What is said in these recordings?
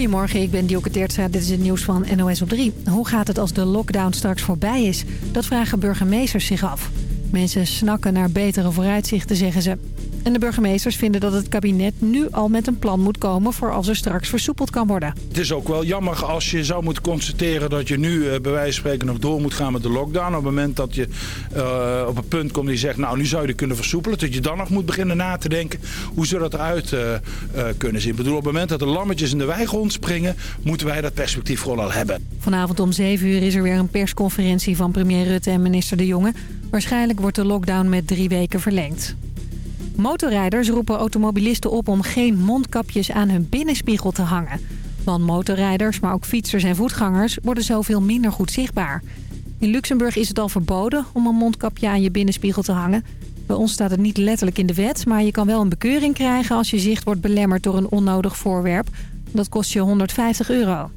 Goedemorgen, ik ben Dioke Teertstra. Dit is het nieuws van NOS op 3. Hoe gaat het als de lockdown straks voorbij is? Dat vragen burgemeesters zich af. Mensen snakken naar betere vooruitzichten, zeggen ze. En de burgemeesters vinden dat het kabinet nu al met een plan moet komen... voor als er straks versoepeld kan worden. Het is ook wel jammer als je zou moeten constateren dat je nu eh, bij wijze van spreken nog door moet gaan met de lockdown. Op het moment dat je uh, op een punt komt die zegt, nou nu zou je kunnen versoepelen. Dat je dan nog moet beginnen na te denken hoe zou dat eruit uh, kunnen zien. Ik bedoel, op het moment dat de lammetjes in de wei rondspringen, moeten wij dat perspectief gewoon al hebben. Vanavond om 7 uur is er weer een persconferentie van premier Rutte en minister De Jonge. Waarschijnlijk wordt de lockdown met drie weken verlengd. Motorrijders roepen automobilisten op om geen mondkapjes aan hun binnenspiegel te hangen. Want motorrijders, maar ook fietsers en voetgangers worden zoveel minder goed zichtbaar. In Luxemburg is het al verboden om een mondkapje aan je binnenspiegel te hangen. Bij ons staat het niet letterlijk in de wet, maar je kan wel een bekeuring krijgen als je zicht wordt belemmerd door een onnodig voorwerp. Dat kost je 150 euro.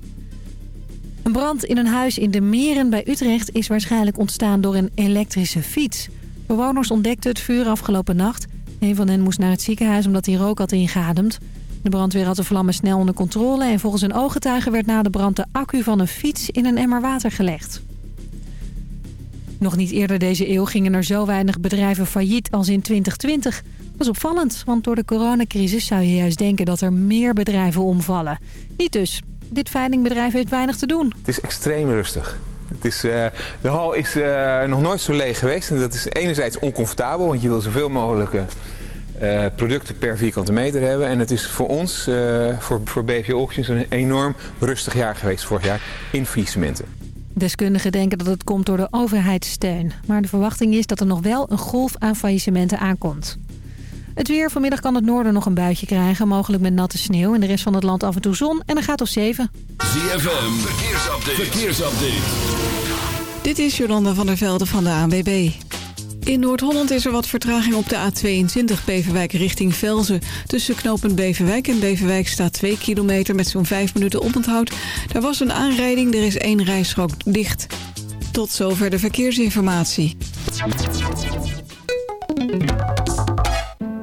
Een brand in een huis in de Meren bij Utrecht is waarschijnlijk ontstaan door een elektrische fiets. Bewoners ontdekten het vuur afgelopen nacht. Een van hen moest naar het ziekenhuis omdat hij rook had ingeademd. De brandweer had de vlammen snel onder controle... en volgens een ooggetuige werd na de brand de accu van een fiets in een emmer water gelegd. Nog niet eerder deze eeuw gingen er zo weinig bedrijven failliet als in 2020. Dat is opvallend, want door de coronacrisis zou je juist denken dat er meer bedrijven omvallen. Niet dus. Dit veilingbedrijf heeft weinig te doen. Het is extreem rustig. Het is, uh, de hal is uh, nog nooit zo leeg geweest. En dat is enerzijds oncomfortabel, want je wil zoveel mogelijk uh, producten per vierkante meter hebben. En het is voor ons, voor, voor BV Auctions, een enorm rustig jaar geweest vorig jaar in faillissementen. Deskundigen denken dat het komt door de overheidssteun. Maar de verwachting is dat er nog wel een golf aan faillissementen aankomt. Het weer. Vanmiddag kan het noorden nog een buitje krijgen. Mogelijk met natte sneeuw. In de rest van het land af en toe zon. En dan gaat op 7. ZFM. Verkeersupdate. Verkeersupdate. Dit is Jolanda van der Velde van de ANWB. In Noord-Holland is er wat vertraging op de A22 Beverwijk richting Velzen. Tussen knooppunt Beverwijk en Beverwijk staat 2 kilometer met zo'n 5 minuten oponthoud. Daar was een aanrijding, er is één rijstrook dicht. Tot zover de verkeersinformatie.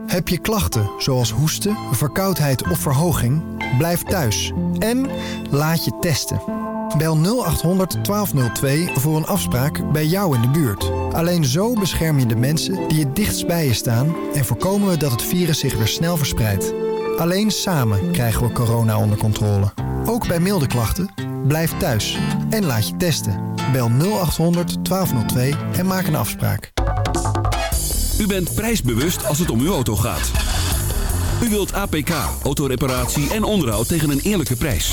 Heb je klachten zoals hoesten, verkoudheid of verhoging? Blijf thuis en laat je testen. Bel 0800 1202 voor een afspraak bij jou in de buurt. Alleen zo bescherm je de mensen die het dichtst bij je staan... en voorkomen we dat het virus zich weer snel verspreidt. Alleen samen krijgen we corona onder controle. Ook bij milde klachten, blijf thuis en laat je testen. Bel 0800 1202 en maak een afspraak. U bent prijsbewust als het om uw auto gaat. U wilt APK, autoreparatie en onderhoud tegen een eerlijke prijs.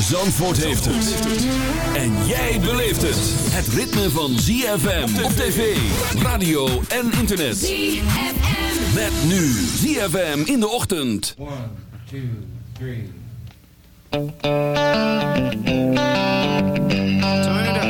Zandvoort heeft het. En jij beleeft het. Het ritme van ZFM op tv, radio en internet. ZFM. Met nu ZFM in de ochtend. 1, 2, 3. Turn it up.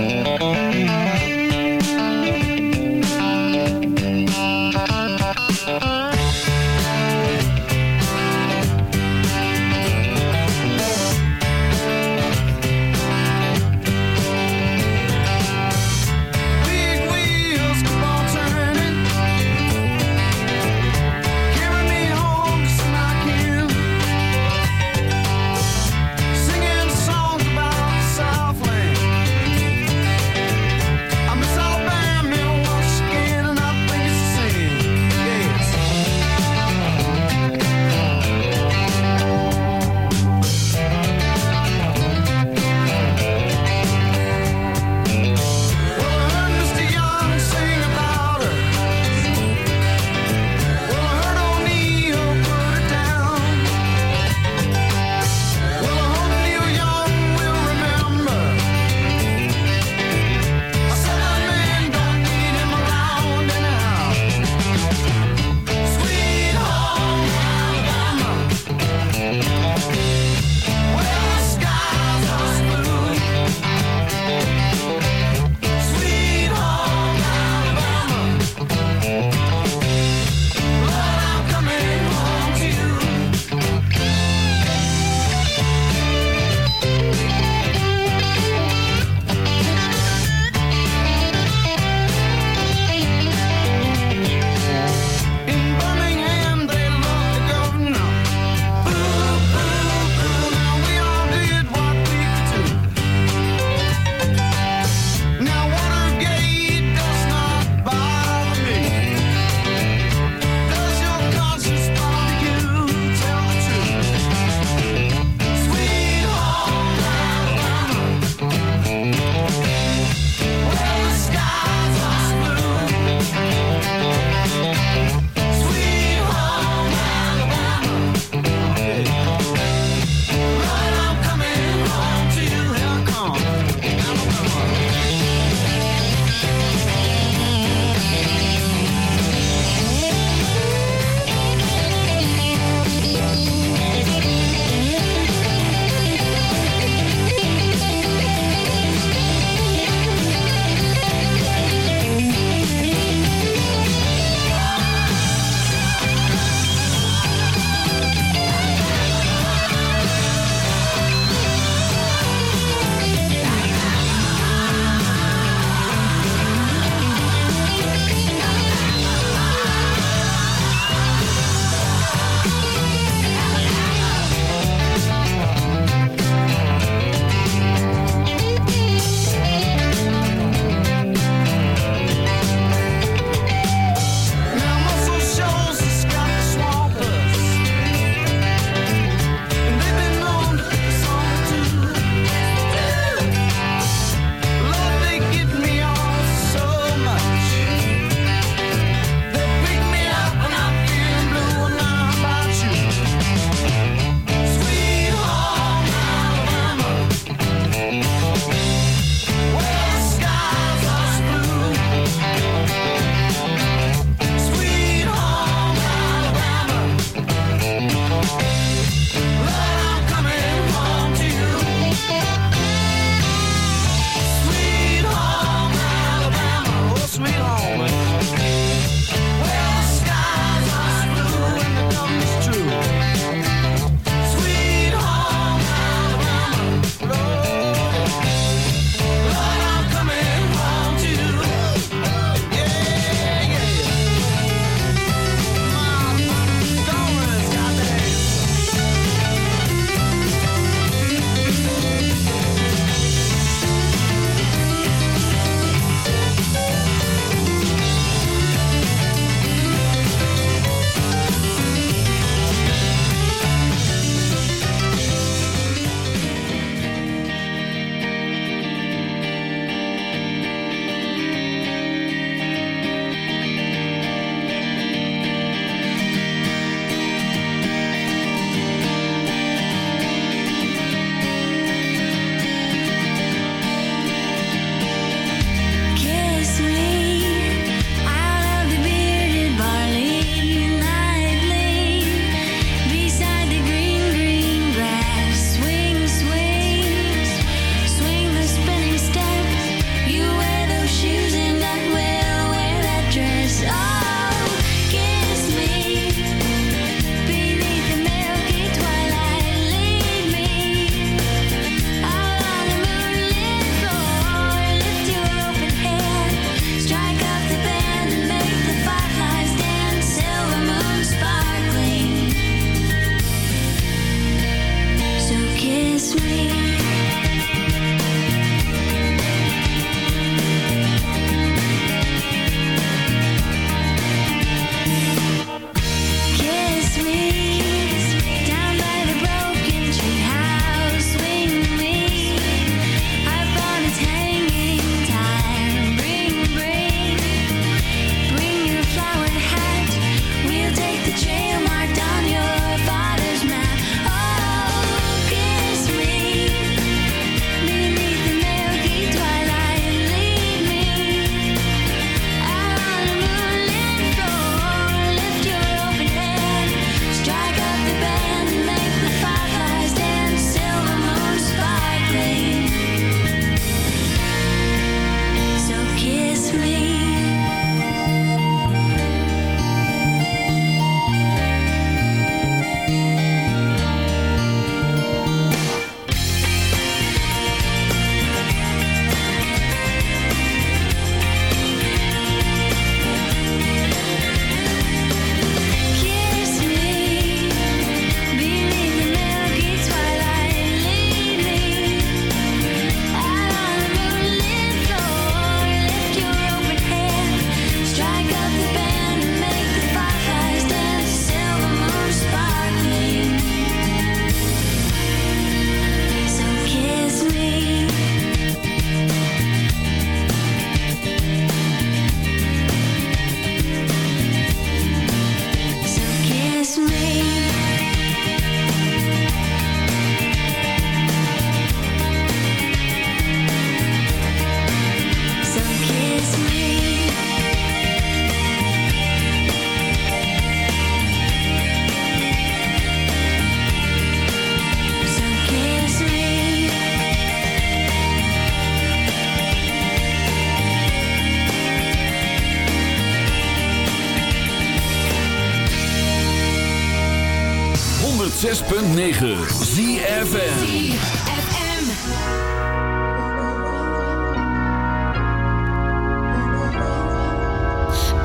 106.9 ZFM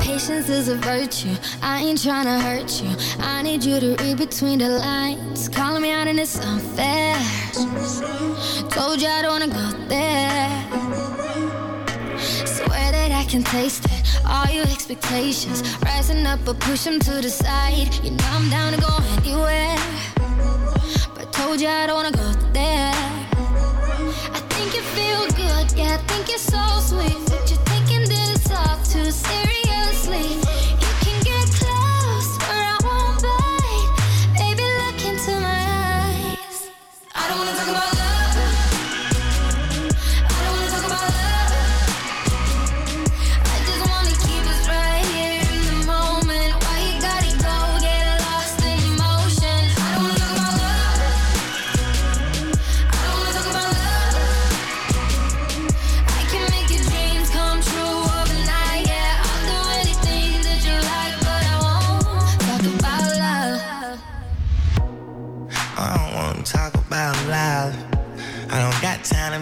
Patience is a virtue. I ain't trying to hurt you. I need you to read between the lines. Calling me out and it's unfair. Told you I don't wanna go there. Swear that I can taste it. All your expectations rising up, but push them to the side. You know I'm down to go anywhere. Told you I don't wanna go there. I think you feel good, yeah, I think you're so sweet. But you're taking this all too seriously.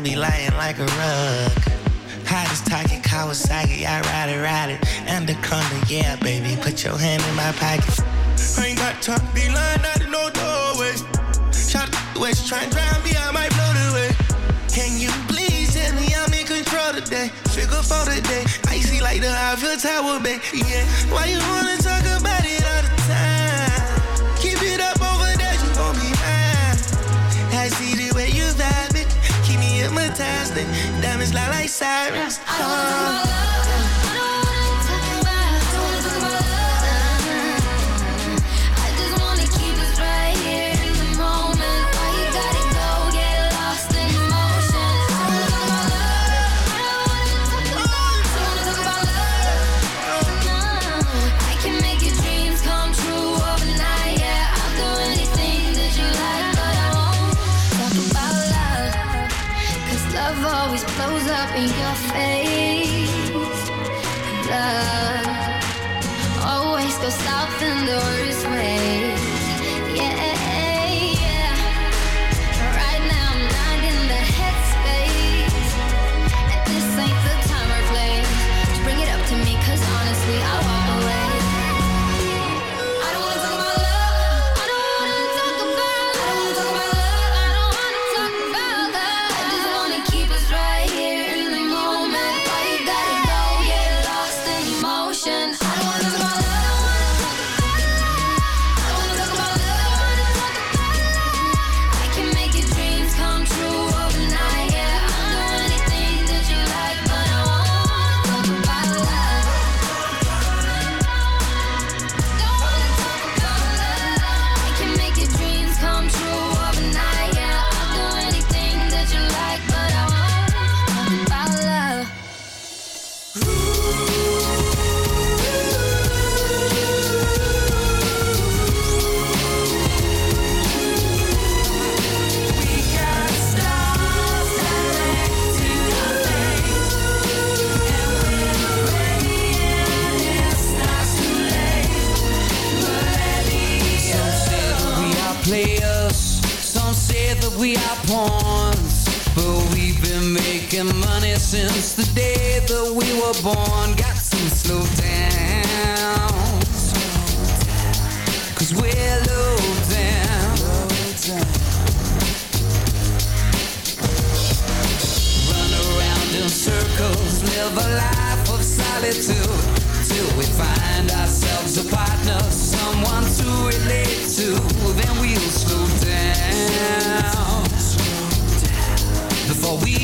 Be lying like a rug. Hottest target, Kawasaki, I ride it, ride it. Anaconda, yeah, baby, put your hand in my pocket. I ain't got time to be lying out in no doorway. Shot the west, try and drown me, I might blow the way. Can you please tell me I'm in control today? Figure for today, icy like the Eiffel Tower, babe. Yeah, why you wanna talk about hypnotized. Diamonds lie like sirens. I making money since the day that we were born. Got to slow down. Cause we're low down. Run around in circles, live a life of solitude. Till we find ourselves a partner, someone to relate to. Then we'll slow down before we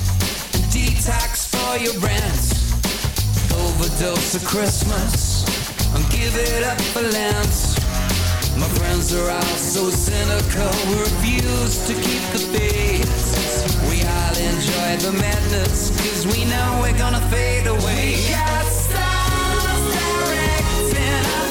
for your rent Overdose of Christmas. I'm giving up for lance. My friends are all so cynical. We refuse to keep the faith. We all enjoy the madness Cause we know we're gonna fade away. We got stars directing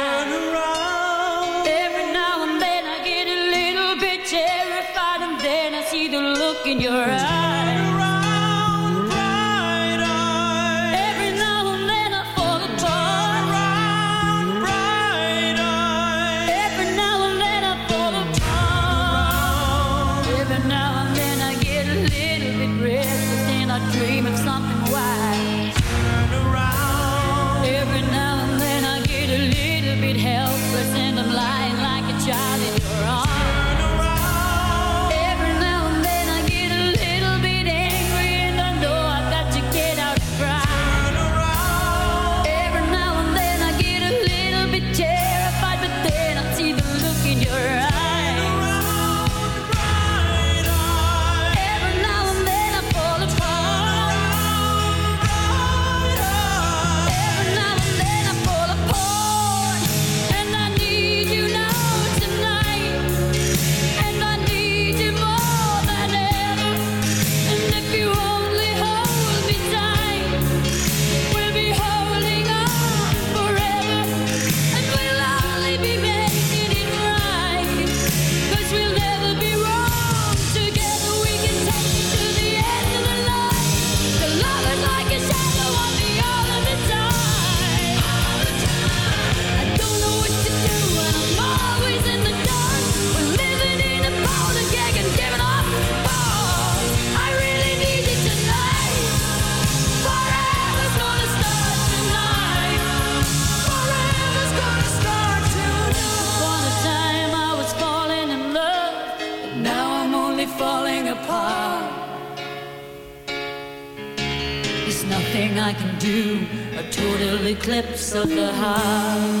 depths of the heart.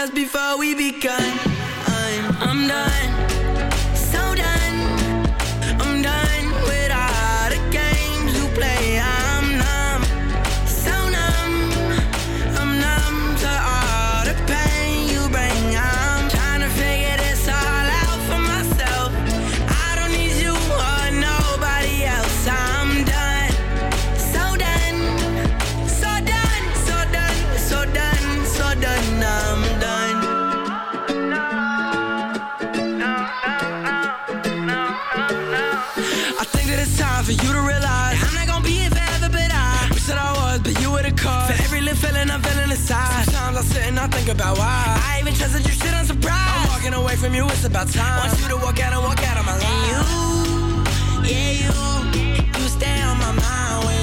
just before we begun. why. I even trusted you, shit, on surprise. I'm walking away from you, it's about time. Want you to walk out and walk out of my life. And you, yeah, you, you stay on my mind.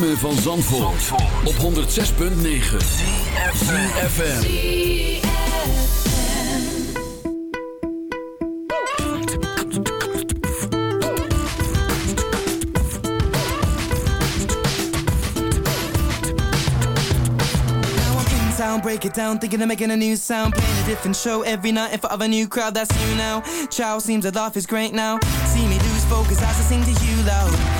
Ritme van Zandvoort, op 106.9 FM. Now I'm in town, break it down, thinking of making a new sound. Playing a different show every night in front of a new crowd, that's you now. Chow seems to laugh is great now. See me lose focus as I sing to you loud.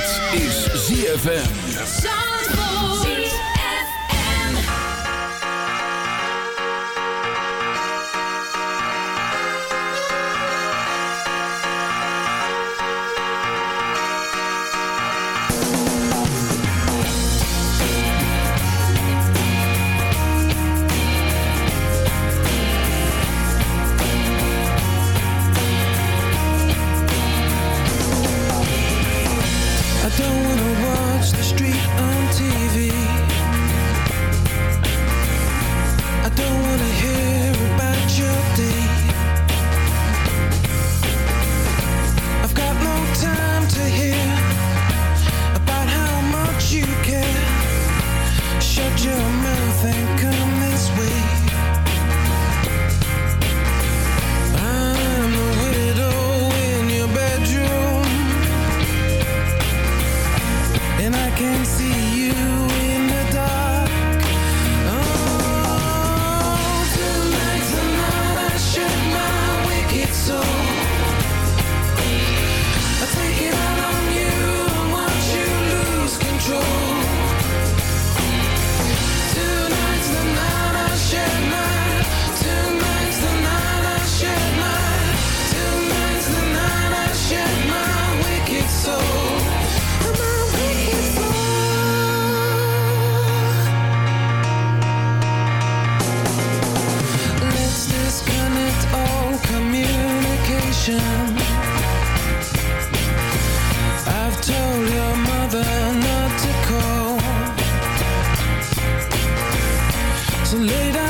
Dit is ZFM. so late